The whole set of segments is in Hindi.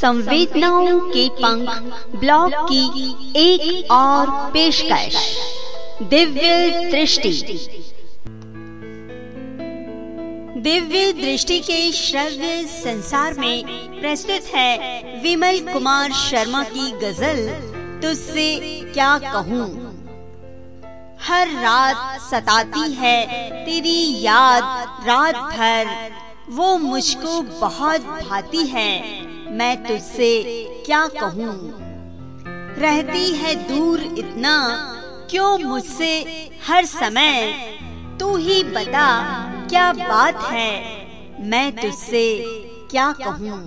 संवेदनाओं के पंख ब्लॉग की एक और पेशकश। दिव्य दृष्टि। दिव्य दृष्टि के श्रव्य संसार में प्रस्तुत है विमल कुमार शर्मा की गज़ल, तुझसे क्या कहूँ? हर रात सताती है तेरी याद, रात भर वो मुझको बहुत भाती है। मैं तुझसे क्या कहूँ? रहती है दूर इतना, क्यों मुझसे हर समय? तू ही बता, क्या बात है? मैं तुझसे क्या कहूँ?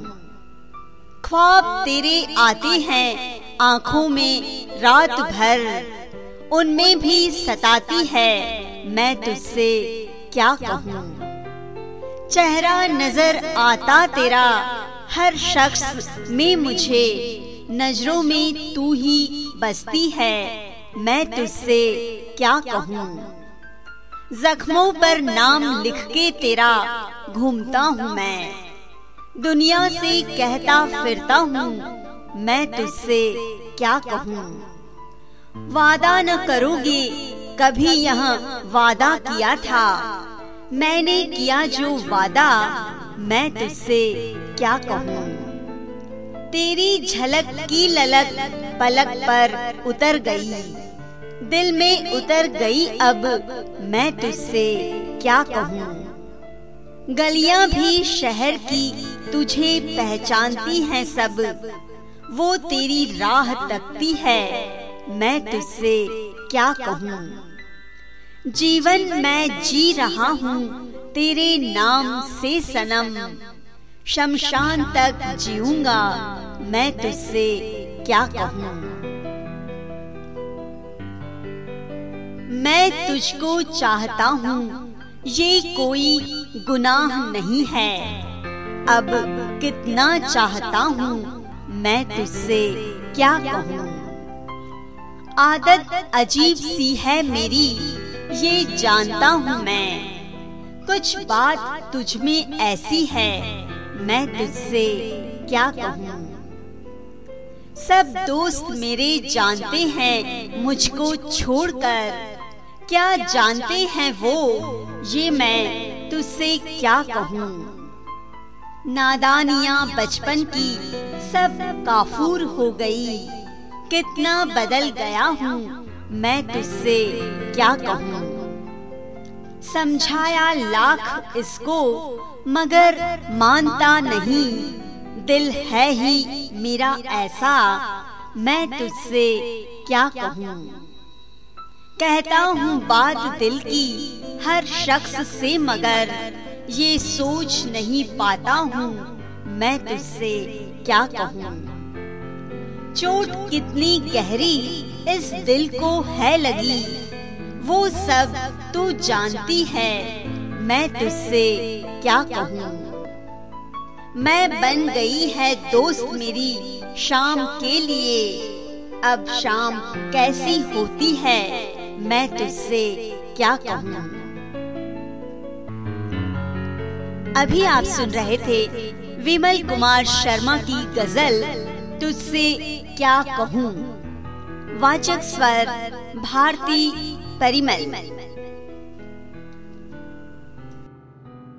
ख्वाब तेरे आते हैं, आँखों में रात भर। उनमें भी सताती है, मैं तुझसे क्या कहूँ? चेहरा नज़र आता तेरा हर शख्स में मुझे नज़रों में तू ही बसती है। मैं तुझसे क्या कहूँ? जख्मों पर नाम लिख के तेरा घूमता हूँ मैं। दुनिया से कहता फिरता हूँ, मैं तुझसे क्या कहूँ? वादा न करोगे, कभी यहाँ वादा किया था। मैंने किया जो वादा मैं तुझसे क्या कहूँ? तेरी झलक की ललक पलक पर उतर गई। दिल में उतर गई अब मैं तुझसे क्या कहूँ? गलियाँ भी शहर की तुझे पहचानती हैं सब। वो तेरी राह तकती है। मैं तुझसे क्या कहूँ? जीवन मैं जी रहा हूँ। तेरे नाम से सनम। शमशान तक जीऊँगा मैं तुझसे क्या कहूँ? मैं तुझको चाहता हूँ, ये कोई गुनाह नहीं है। अब कितना चाहता हूँ, मैं तुझसे क्या कहूँ? आदत अजीब सी है मेरी, ये जानता हूँ मैं। कुछ बात तुझ में ऐसी है। मैं तुझसे क्या कहूँ? सब दोस्त मेरे जानते हैं, मुझको छोड़कर। क्या जानते हैं वो? ये मैं तुझसे क्या कहूँ? नादानिया बचपन की सब काफूर हो गई। कितना बदल गया हूँ? मैं तुझसे क्या कहूँ? समझाया लाख इसको, मगर मानता नहीं। दिल है ही मेरा ऐसा, मैं तुझसे क्या कहूँ? कहता हूँ बात दिल की, हर शख्स से मगर, ये सोच नहीं पाता हूँ, मैं तुझसे क्या कहूँ? चोट कितनी गहरी इस दिल को है लगी वो सब तू जानती है। मैं तुझसे क्या कहूँ? मैं बन गई है दोस्त मेरी शाम के लिए। अब शाम कैसी होती है? मैं तुझसे क्या कहूँ? अभी आप सुन रहे थे विमल कुमार शर्मा की गज़ल, तुझसे क्या कहूँ? वाचक स्वर, भारती परिमल